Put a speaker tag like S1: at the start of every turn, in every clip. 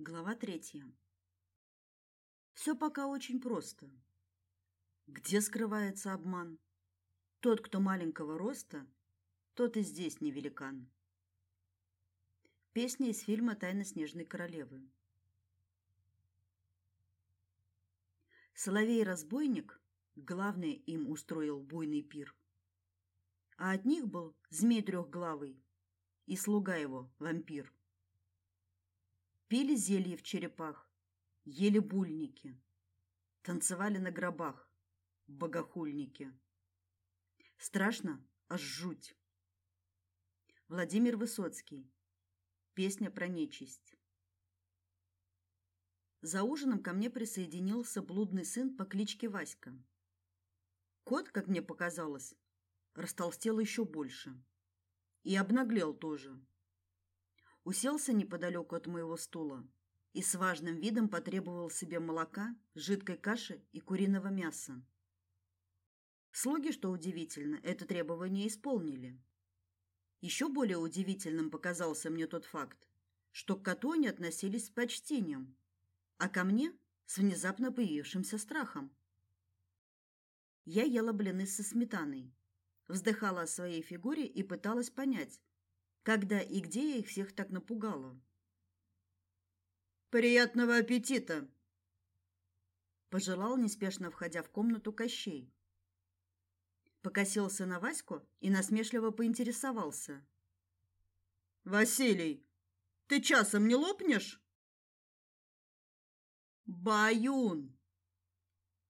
S1: Глава третья. Все пока очень просто. Где скрывается обман? Тот, кто маленького роста, тот и здесь не великан. Песня из фильма Тайна снежной королевы. Соловей-разбойник, главный им устроил буйный пир. А от них был змей трехглавый и слуга его, вампир. Пили зелье в черепах, ели бульники, танцевали на гробах, богохульники. Страшно, аж жуть. Владимир Высоцкий. Песня про нечисть. За ужином ко мне присоединился блудный сын по кличке Васька. Кот, как мне показалось, растолстел еще больше и обнаглел тоже уселся неподалеку от моего стула и с важным видом потребовал себе молока, жидкой каши и куриного мяса. Слуги, что удивительно, это требование исполнили. Еще более удивительным показался мне тот факт, что к коту они относились с почтением, а ко мне с внезапно появившимся страхом. Я ела блины со сметаной, вздыхала о своей фигуре и пыталась понять, когда и где я их всех так напугала.
S2: Приятного аппетита,
S1: пожелал неспешно входя в комнату Кощей. Покосился на Ваську и насмешливо поинтересовался:
S2: "Василий, ты часом не лопнешь?"
S1: "Баюн",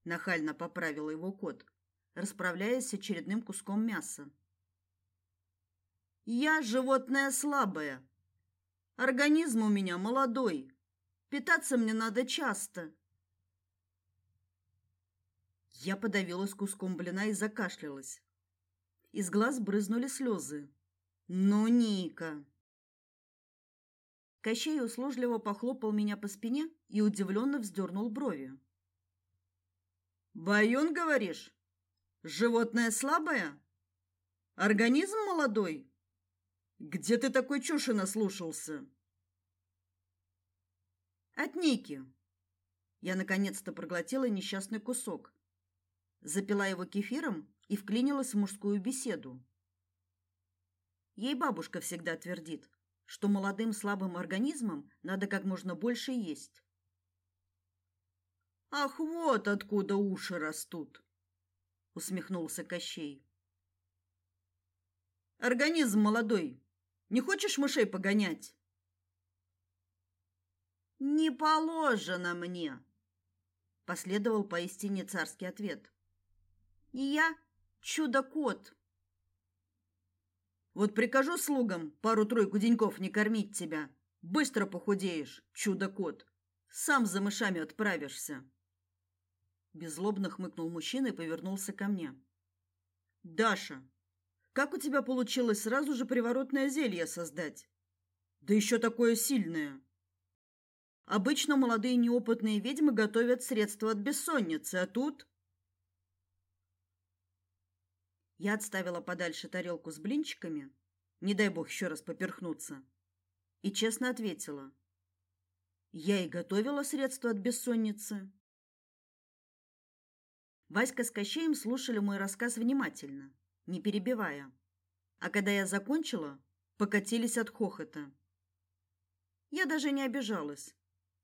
S1: нахально поправил его кот, расправляясь с очередным куском мяса. Я животное слабое. Организм у меня молодой. Питаться мне надо часто. Я подавилась куском блина и закашлялась. Из глаз брызнули слезы. Ну, Ника. Кощей услужливо похлопал меня по спине и удивленно вздернул брови.
S2: Баюн, говоришь? Животное слабое? Организм молодой? Где ты такой чуши наслушался?
S1: От Ники. Я наконец-то проглотила несчастный кусок. Запила его кефиром и вклинилась в мужскую беседу. Ей бабушка всегда твердит, что молодым слабым организмам надо как можно больше есть.
S2: Ах, вот откуда уши растут, усмехнулся Кощей. Организм молодой, не хочешь мышей погонять?
S1: Не положено мне, последовал поистине царский ответ. Я чудо-кот.
S2: Вот прикажу слугам пару-тройку деньков не кормить тебя, быстро похудеешь, чудо-кот. Сам за мышами отправишься. Беззлобно хмыкнул мужчина и повернулся ко мне. Даша, как у тебя получилось сразу же приворотное зелье создать? Да еще такое сильное. Обычно молодые неопытные ведьмы готовят средства от бессонницы, а тут
S1: Я отставила подальше тарелку с блинчиками, не дай бог еще раз поперхнуться, и честно ответила: я и готовила средства от бессонницы. Васька с Кощеем слушали мой рассказ внимательно не перебивая. А когда я закончила, покатились от хохота. Я даже не обижалась.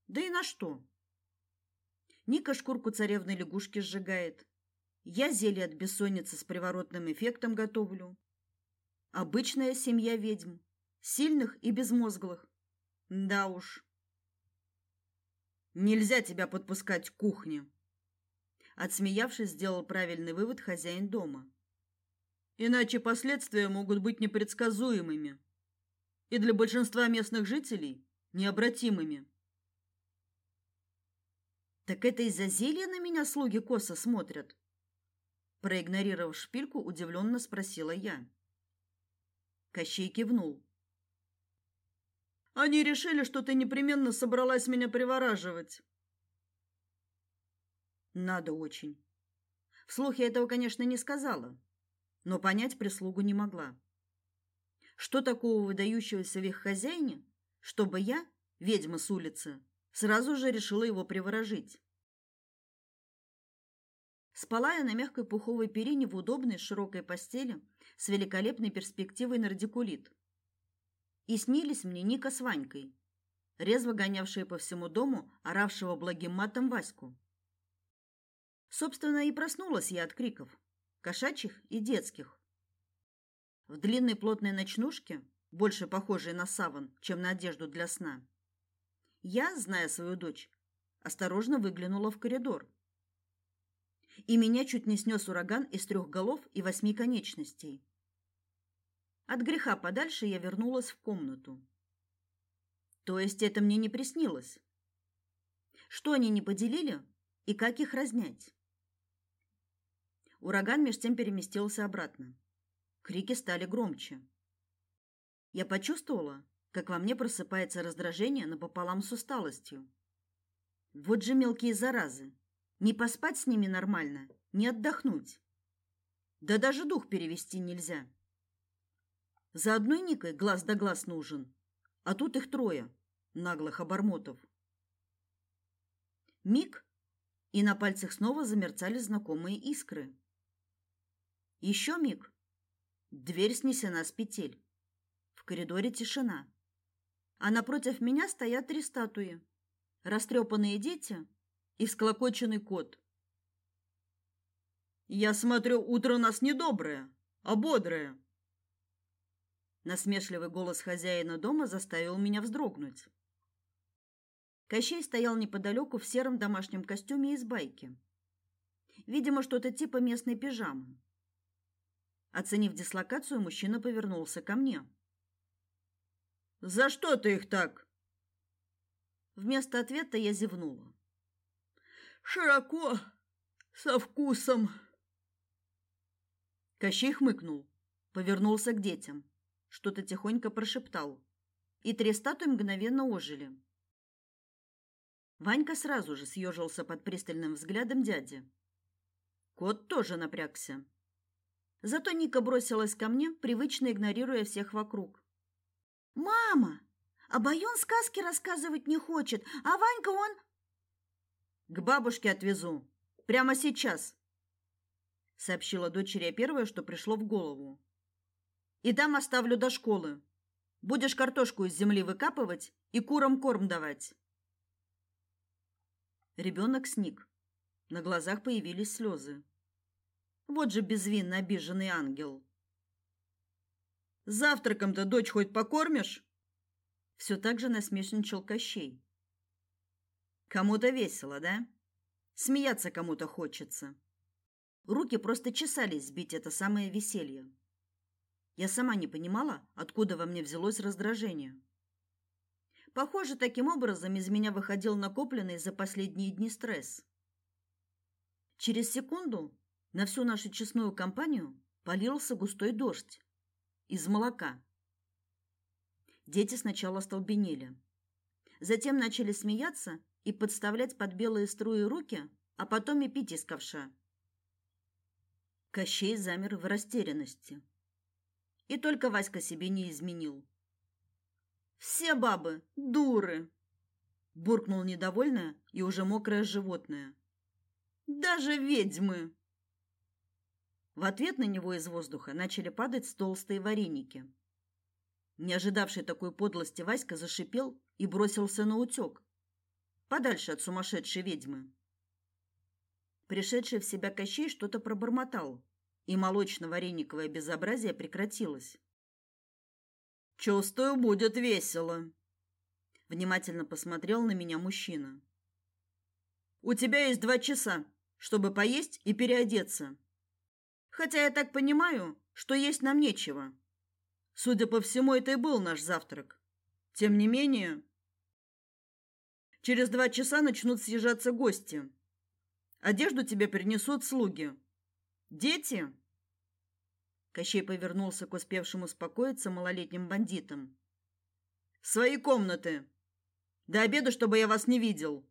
S1: Да и на что? Ника шкурку царевной лягушки сжигает. Я зелье от бессонницы с приворотным эффектом готовлю. Обычная семья ведьм, сильных и безмозглых. Да уж. Нельзя тебя подпускать к кухне. Отсмеявшись, сделал правильный вывод хозяин дома. Иначе последствия могут быть непредсказуемыми и для большинства местных жителей необратимыми. Так это из-за зелья на меня слуги косо смотрят. Проигнорировав шпильку, удивленно спросила я. Кощей кивнул.
S2: Они решили, что ты непременно собралась меня привораживать.
S1: Надо очень. Вслух я этого, конечно, не сказала но понять прислугу не могла. Что такого выдающегося в их хозяине, чтобы я, ведьма с улицы, Сразу же решила его приворожить. Спала я на мягкой пуховой перине в удобной широкой постели с великолепной перспективой на радикулит. И снились мне Ника с Ванькой, резво гонявшие по всему дому, оравшего благим матом Ваську. Собственно, и проснулась я от криков, кошачьих и детских. В длинной плотной ночнушке, больше похожей на саван, чем на одежду для сна, я, зная свою дочь, осторожно выглянула в коридор. И меня чуть не снес ураган из трех голов и восьми конечностей. От греха подальше я вернулась в комнату. То есть это мне не приснилось. Что они не поделили и как их разнять? Ураган меж тем переместился обратно. Крики стали громче. Я почувствовала, как во мне просыпается раздражение напополам с усталостью. Вот же мелкие заразы. Не поспать с ними нормально, не отдохнуть. Да даже дух перевести нельзя. За одной Никой глаз да глаз нужен, а тут их трое, наглых обормотов. Миг, и на пальцах снова замерцали знакомые искры. Еще миг. Дверь снесена с петель. В коридоре тишина. А напротив меня стоят три статуи. Растрепанные дети и всклокоченный кот.
S2: Я смотрю, утро у нас не доброе, а бодрое.
S1: Насмешливый голос хозяина дома заставил меня вздрогнуть. Кощей стоял неподалеку в сером домашнем костюме из байки. Видимо, что-то типа местной пижамы. Оценив дислокацию, мужчина повернулся ко мне.
S2: За что ты их так?
S1: Вместо ответа я зевнула.
S2: Широко, со вкусом.
S1: Кощей хмыкнул, повернулся к детям, что-то тихонько прошептал, и три статуи мгновенно ожили. Ванька сразу же съежился под пристальным взглядом дяди. Кот тоже напрягся. Зато Ника бросилась ко мне, привычно игнорируя всех вокруг. «Мама, а Баюн сказки рассказывать не хочет, а Ванька он...»
S2: «К бабушке отвезу. Прямо сейчас», — сообщила дочери первое, что пришло в голову. «И дам оставлю до школы. Будешь картошку из земли выкапывать и курам корм давать».
S1: Ребенок сник. На глазах появились слезы. Вот же безвинно обиженный ангел.
S2: Завтраком-то дочь хоть покормишь?
S1: Все так же насмешничал Кощей.
S2: Кому-то весело, да? Смеяться кому-то хочется.
S1: Руки просто чесались сбить это самое веселье. Я сама не понимала, откуда во мне взялось раздражение. Похоже, таким образом из меня выходил накопленный за последние дни стресс. Через секунду на всю нашу честную компанию полился густой дождь из молока. Дети сначала столбенели, затем начали смеяться и подставлять под белые струи руки, а потом и пить из ковша. Кощей замер в растерянности. И только Васька себе не изменил. Все бабы дуры, буркнул недовольное и уже мокрое животное. Даже ведьмы. В ответ на него из воздуха начали падать толстые вареники. Не ожидавший такой подлости Васька зашипел и бросился на утёк, подальше от сумасшедшей ведьмы. Пришедший в себя Кощей что-то пробормотал, и молочно-варениковое безобразие прекратилось.
S2: «Чувствую, будет весело», —
S1: внимательно посмотрел на меня мужчина.
S2: «У тебя есть два часа, чтобы поесть и переодеться. Хотя я так понимаю, что есть нам нечего. Судя по всему, это и был наш завтрак. Тем не менее, через два часа начнут съезжаться гости. Одежду тебе принесут слуги. Дети
S1: Кощей повернулся к успевшему успокоиться малолетним бандитам.
S2: Свои комнаты. До обеда, чтобы я вас не видел.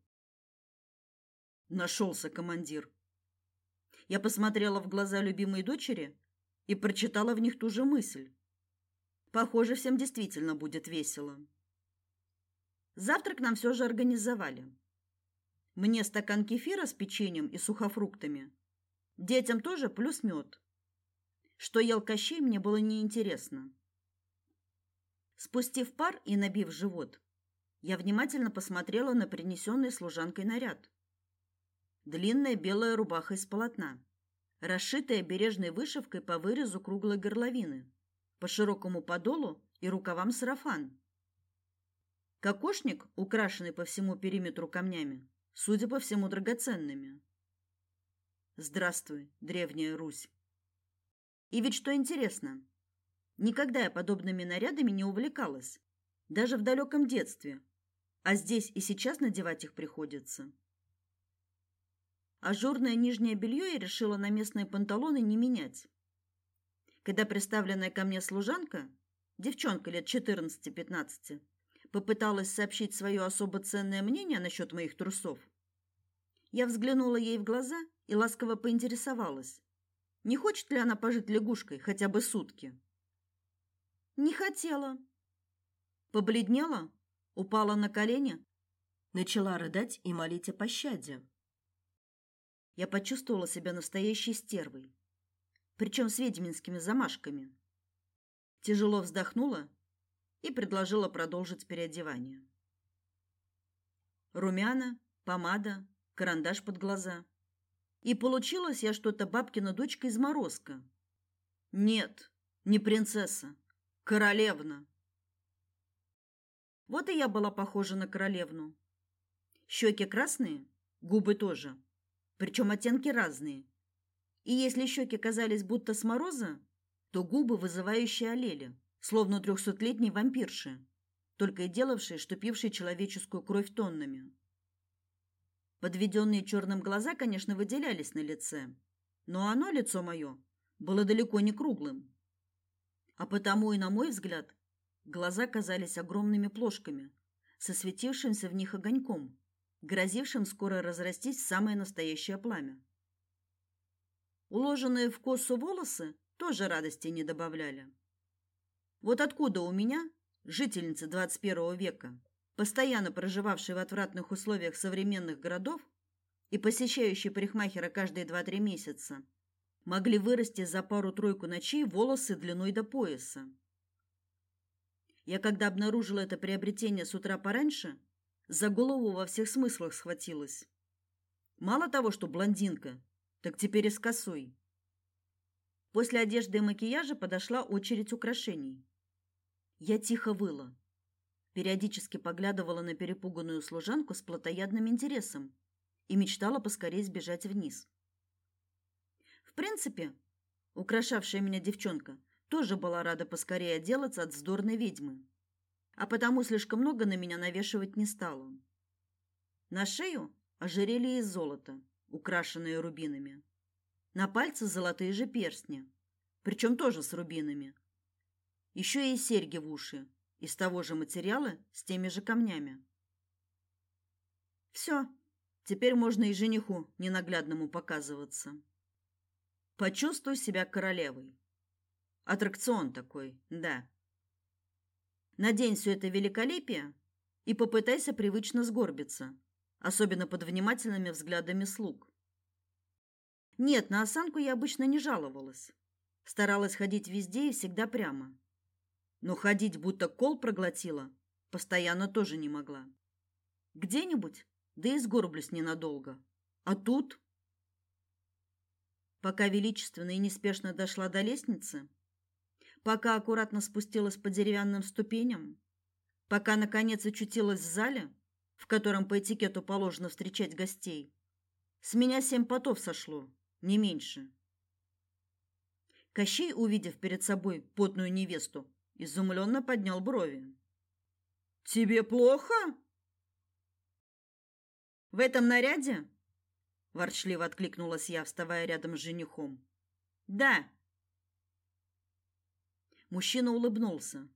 S1: Нашелся командир. Я посмотрела в глаза любимой дочери и прочитала в них ту же мысль. Похоже, всем действительно будет весело. Завтрак нам все же организовали. Мне стакан кефира с печеньем и сухофруктами. Детям тоже плюс мед. Что ел Кощей, мне было неинтересно. Спустив пар и набив живот, я внимательно посмотрела на принесенный служанкой наряд. Длинная белая рубаха из полотна, расшитая бережной вышивкой по вырезу круглой горловины, по широкому подолу и рукавам сарафан. Кокошник, украшенный по всему периметру камнями, судя по всему, драгоценными. Здравствуй, древняя Русь. И ведь что интересно, никогда я подобными нарядами не увлекалась, даже в далеком детстве, а здесь и сейчас надевать их приходится. Ажурное нижнее белье я решила на местные панталоны не менять. Когда представленная ко мне служанка, девчонка лет 14-15, попыталась сообщить свое особо ценное мнение насчет моих трусов, я взглянула ей в глаза и ласково поинтересовалась, не хочет ли она пожить лягушкой хотя бы сутки. Не хотела. Побледнела, упала на колени, начала рыдать и молить о пощаде. Я почувствовала себя настоящей стервой, причем с ведьминскими замашками. Тяжело вздохнула и предложила продолжить переодевание. Румяна, помада, карандаш под глаза. И получилась я что-то бабкина дочка из Морозка. Нет, не принцесса, королевна. Вот и я была похожа на королевну. Щеки красные, губы тоже, причем оттенки разные. И если щеки казались будто с мороза, то губы вызывающие олели, словно трехсотлетней вампирши, только и делавшей, что пившей человеческую кровь тоннами. Подведенные черным глаза, конечно, выделялись на лице, но оно, лицо мое, было далеко не круглым. А потому и, на мой взгляд, глаза казались огромными плошками, со светившимся в них огоньком, грозившим скоро разрастись в самое настоящее пламя. Уложенные в косу волосы тоже радости не добавляли. Вот откуда у меня, жительницы 21 века, постоянно проживавший в отвратных условиях современных городов и посещающий парикмахера каждые 2-3 месяца, могли вырасти за пару-тройку ночей волосы длиной до пояса. Я когда обнаружила это приобретение с утра пораньше, за голову во всех смыслах схватилась. Мало того, что блондинка, так теперь и с косой. После одежды и макияжа подошла очередь украшений. Я тихо выла периодически поглядывала на перепуганную служанку с плотоядным интересом и мечтала поскорее сбежать вниз. В принципе, украшавшая меня девчонка тоже была рада поскорее отделаться от вздорной ведьмы, а потому слишком много на меня навешивать не стала. На шею ожерелье из золота, украшенное рубинами. На пальцы золотые же перстни, причем тоже с рубинами. Еще и серьги в уши, из того же материала с теми же камнями. Все, теперь можно и жениху ненаглядному показываться. Почувствуй себя королевой. Аттракцион такой, да. Надень все это великолепие и попытайся привычно сгорбиться, особенно под внимательными взглядами слуг. Нет, на осанку я обычно не жаловалась. Старалась ходить везде и всегда прямо но ходить будто кол проглотила постоянно тоже не могла. Где-нибудь, да и сгорблюсь ненадолго. А тут пока величественно и неспешно дошла до лестницы, пока аккуратно спустилась по деревянным ступеням, пока наконец очутилась в зале, в котором по этикету положено встречать гостей, с меня семь потов сошло, не меньше. Кощей, увидев перед собой потную невесту, изумленно поднял брови. Тебе плохо? В этом наряде? ворчливо откликнулась я, вставая рядом с женихом. Да. Мужчина улыбнулся,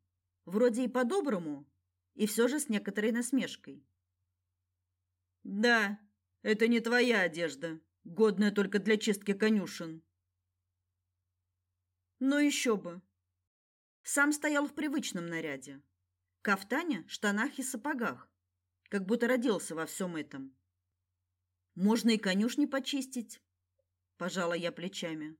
S1: вроде и по-доброму, и все же с некоторой насмешкой. Да, это не твоя одежда, годная только для чистки конюшен. Но еще бы. Сам стоял в привычном наряде: кафтане, штанах и сапогах, как будто родился во всем этом. Можно и конюшни почистить, пожала я плечами.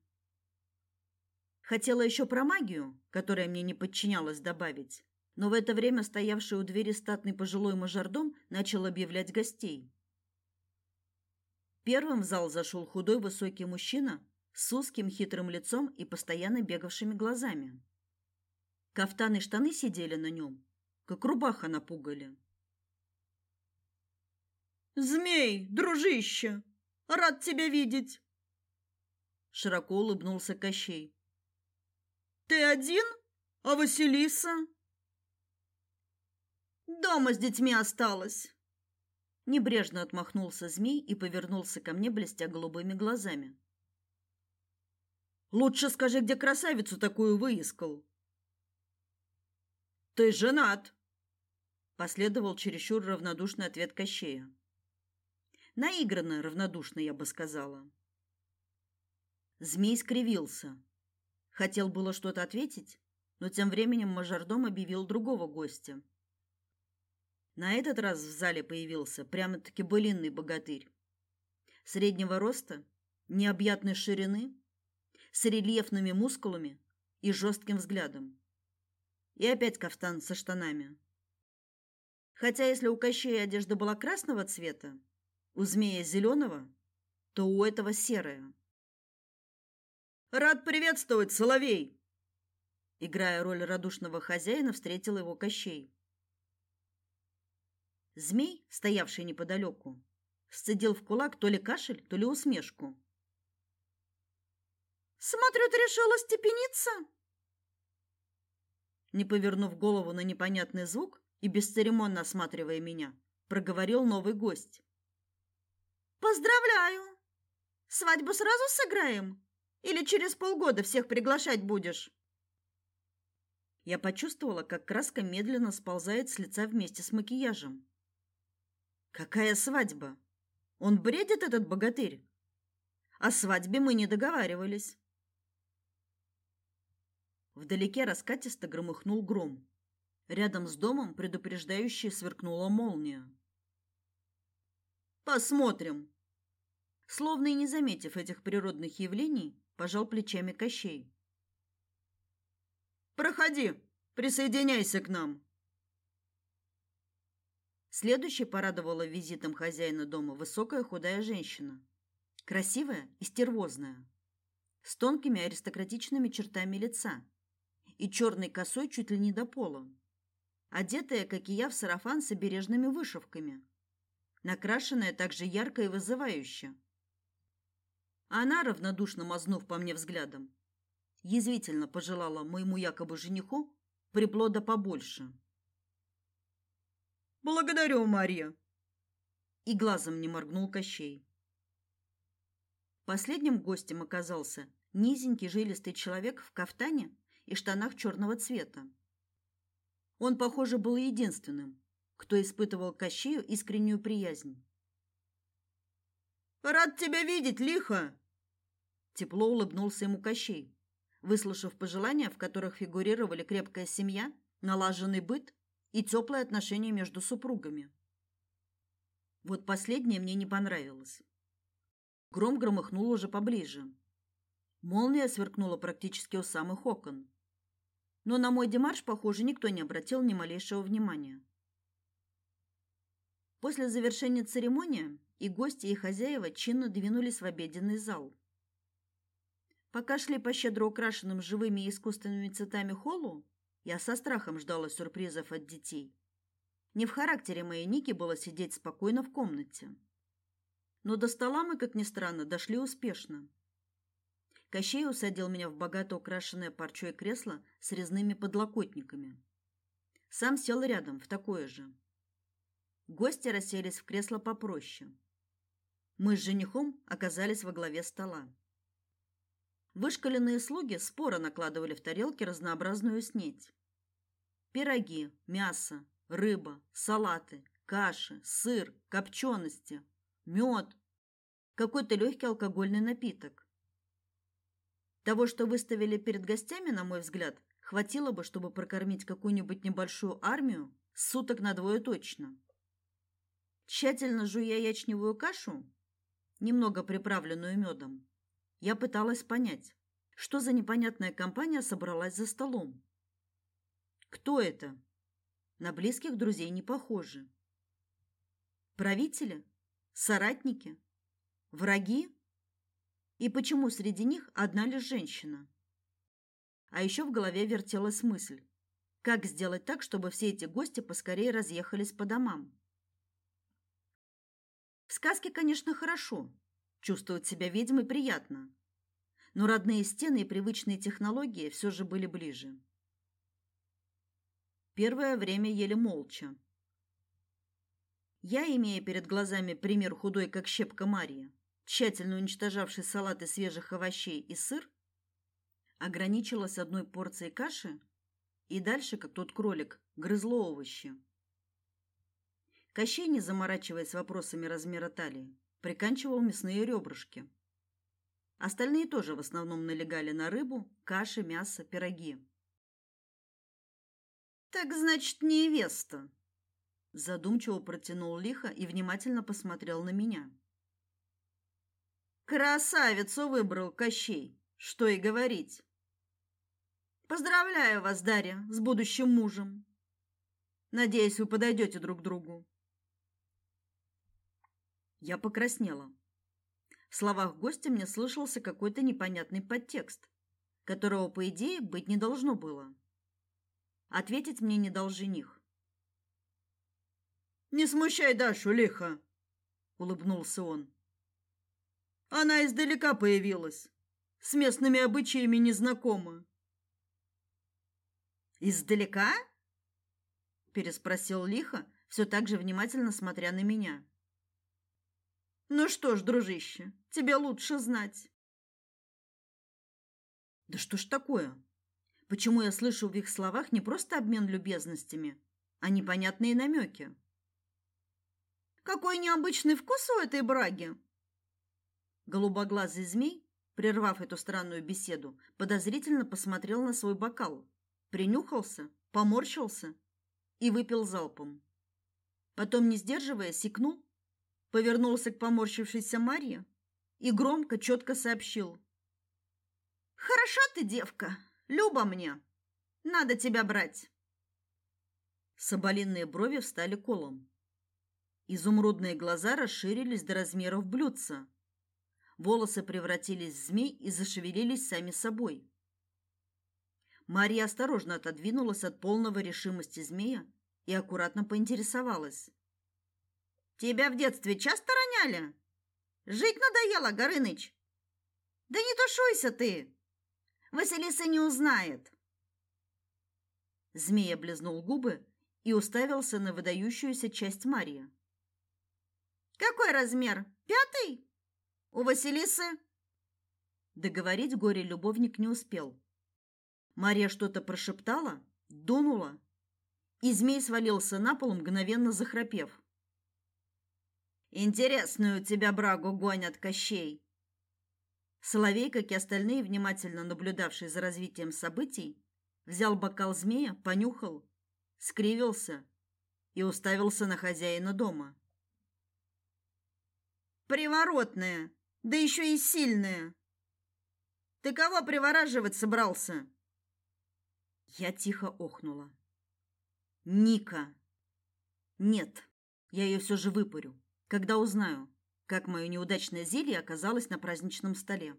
S1: Хотела еще про магию, которая мне не подчинялась, добавить, но в это время стоявший у двери статный пожилой мажордом начал объявлять гостей. Первым в зал зашел худой высокий мужчина с узким хитрым лицом и постоянно бегавшими глазами. Кафтан и штаны сидели на нем, как рубаха на пугале.
S2: Змей, дружище, рад тебя видеть.
S1: Широко улыбнулся Кощей.
S2: Ты один? А Василиса? Дома с детьми осталась.
S1: Небрежно отмахнулся змей и повернулся ко мне, блестя голубыми глазами. Лучше скажи, где красавицу такую выискал.
S2: Ты женат?
S1: Последовал чересчур равнодушный ответ Кощея. Наигранно равнодушно, я бы сказала. Змей скривился. Хотел было что-то ответить, но тем временем мажордом объявил другого гостя. На этот раз в зале появился прямо-таки былинный богатырь. Среднего роста, необъятной ширины, с рельефными мускулами и жестким взглядом. И опять кафтан со штанами. Хотя если у Кощея одежда была красного цвета, у змея зеленого, то у этого серая.
S2: Рад приветствовать, Соловей.
S1: Играя роль радушного хозяина, встретил его Кощей. Змей, стоявший неподалеку, сцедил в кулак то ли кашель, то ли усмешку.
S2: Смотрю, ты решила степениться?
S1: Не повернув голову на непонятный звук и бесцеремонно осматривая меня, проговорил новый гость.
S2: Поздравляю. Свадьбу сразу сыграем или через полгода всех приглашать будешь?
S1: Я почувствовала, как краска медленно сползает с лица вместе с макияжем. Какая свадьба? Он бредит этот богатырь. О свадьбе мы не договаривались. Вдалеке раскатисто громыхнул гром. Рядом с домом предупреждающе сверкнула молния. Посмотрим. Словно и не заметив этих природных явлений, пожал плечами Кощей.
S2: Проходи, присоединяйся к нам.
S1: Следующей порадовала визитом хозяина дома высокая худая женщина, красивая и стервозная, с тонкими аристократичными чертами лица и черной косой чуть ли не до пола, одетая, как и я, в сарафан с обережными вышивками накрашенная также ярко и вызывающе. Она, равнодушно мазнув по мне взглядом, язвительно пожелала моему якобы жениху приплода побольше.
S2: Благодарю, Мария.
S1: И глазом не моргнул Кощей. Последним гостем оказался низенький жилистый человек в кафтане и штанах черного цвета. Он, похоже, был единственным, кто испытывал к Кащею искреннюю приязнь.
S2: Рад тебя видеть, лихо,
S1: тепло улыбнулся ему Кощей, выслушав пожелания, в которых фигурировали крепкая семья, налаженный быт и теплые отношения между супругами. Вот последнее мне не понравилось. Гром громыхнул уже поближе. Молния сверкнула практически у самых окон. Но на мой демарш, похоже, никто не обратил ни малейшего внимания. После завершения церемонии и гости, и хозяева чинно двинулись в обеденный зал. Пока шли по щедро украшенным живыми и искусственными цветами холлу, я со страхом ждала сюрпризов от детей. Не в характере моей Ники было сидеть спокойно в комнате. Но до стола мы, как ни странно, дошли успешно. Кощей усадил меня в богато украшенное парчой кресло с резными подлокотниками. Сам сел рядом в такое же. Гости расселись в кресла попроще. Мы с женихом оказались во главе стола. Вышколенные слуги споро накладывали в тарелки разнообразную снеть. Пироги, мясо, рыба, салаты, каши, сыр, копчености, мед, какой-то легкий алкогольный напиток. Того, что выставили перед гостями, на мой взгляд, хватило бы, чтобы прокормить какую-нибудь небольшую армию суток на двое точно. Тщательно жуя ячневую кашу, немного приправленную медом, я пыталась понять, что за непонятная компания собралась за столом. Кто это? На близких друзей не похожи. Правители? Соратники? Враги? И почему среди них одна лишь женщина? А еще в голове вертелась мысль: как сделать так, чтобы все эти гости поскорее разъехались по домам? В сказке, конечно, хорошо. Чувствовать себя ведьмой приятно. Но родные стены и привычные технологии все же были ближе. Первое время ели молча. Я, имея перед глазами пример худой, как щепка Марии, тщательно уничтожавшей салаты свежих овощей и сыр, ограничилась одной порцией каши и дальше, как тот кролик, грызла овощи. Кощей, не заморачиваясь вопросами размера талии, приканчивал мясные ребрышки. Остальные тоже в основном налегали на рыбу, каши, мясо, пироги. Так значит, невеста. Задумчиво протянул лихо и внимательно посмотрел на меня. Красавицу выбрал Кощей, что и говорить. Поздравляю вас, Дарья, с будущим мужем. Надеюсь, вы подойдете друг другу. Я покраснела. В словах гостя мне слышался какой-то непонятный подтекст, которого, по идее, быть не должно было. Ответить мне не дал жених. «Не смущай Дашу, лихо!» — улыбнулся он. «Она издалека появилась, с местными обычаями не знакома». «Издалека?» — переспросил лихо, все так же внимательно смотря на меня. Ну что ж, дружище, тебе лучше знать. Да что ж такое? Почему я слышу в их словах не просто обмен любезностями, а непонятные намеки? Какой необычный вкус у этой браги. Голубоглазый змей, прервав эту странную беседу, подозрительно посмотрел на свой бокал, принюхался, поморщился и выпил залпом. Потом, не сдерживая, сикнул повернулся к поморщившейся Марье и громко, четко сообщил: "Хороша ты, девка, люба мне. Надо тебя брать". Соболиные брови встали колом. Изумрудные глаза расширились до размеров блюдца. Волосы превратились в змей и зашевелились сами собой. Мария осторожно отодвинулась от полного решимости змея и аккуратно поинтересовалась: Тебя в детстве часто роняли? Жить надоело, Горыныч. Да не тушуйся ты. Василиса не узнает. Змея облизнул губы и уставился на выдающуюся часть Марии. Какой размер? Пятый? У Василисы? Договорить горе-любовник не успел. Мария что-то прошептала, дунула, и змей свалился на пол, мгновенно захрапев. Интересную тебя брагу гонят, Кощей. Соловей, как и остальные, внимательно наблюдавшие за развитием событий, взял бокал змея, понюхал, скривился и уставился на хозяина дома. Приворотная, да еще и сильная. Ты кого привораживать собрался? Я тихо охнула. Ника. Нет, я ее все же выпарю когда узнаю, как мое неудачное зелье оказалось на праздничном столе.